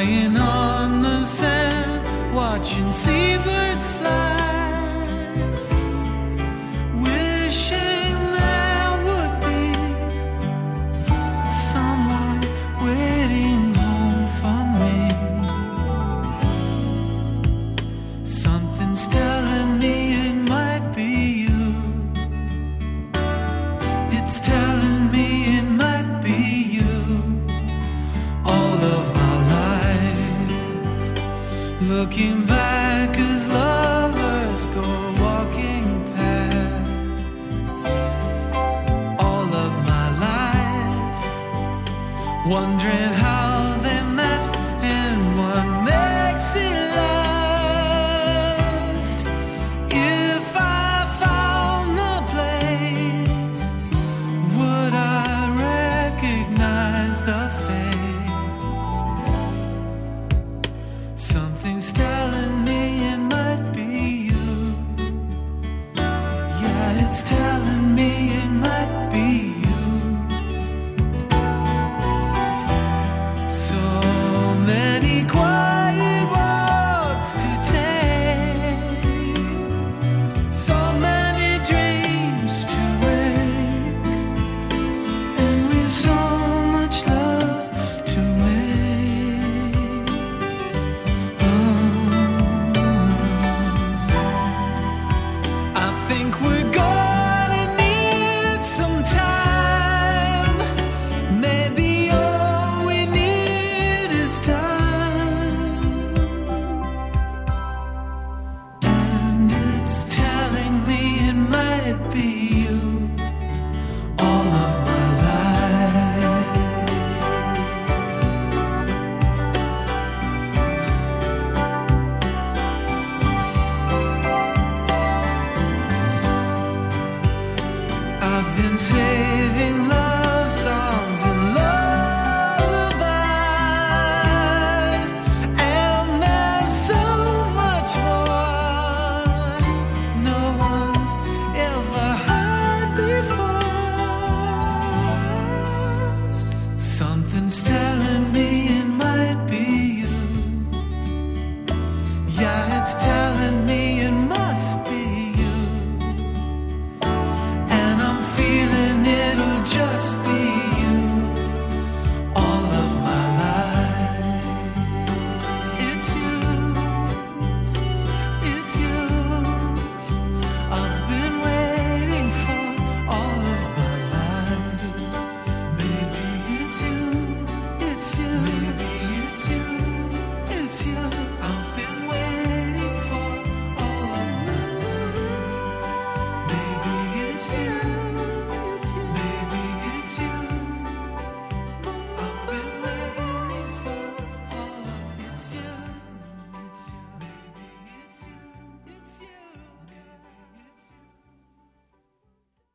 lying on the sand, watching seabirds fly. looking back as lovers go walking past all of my life wondering how it's time. It's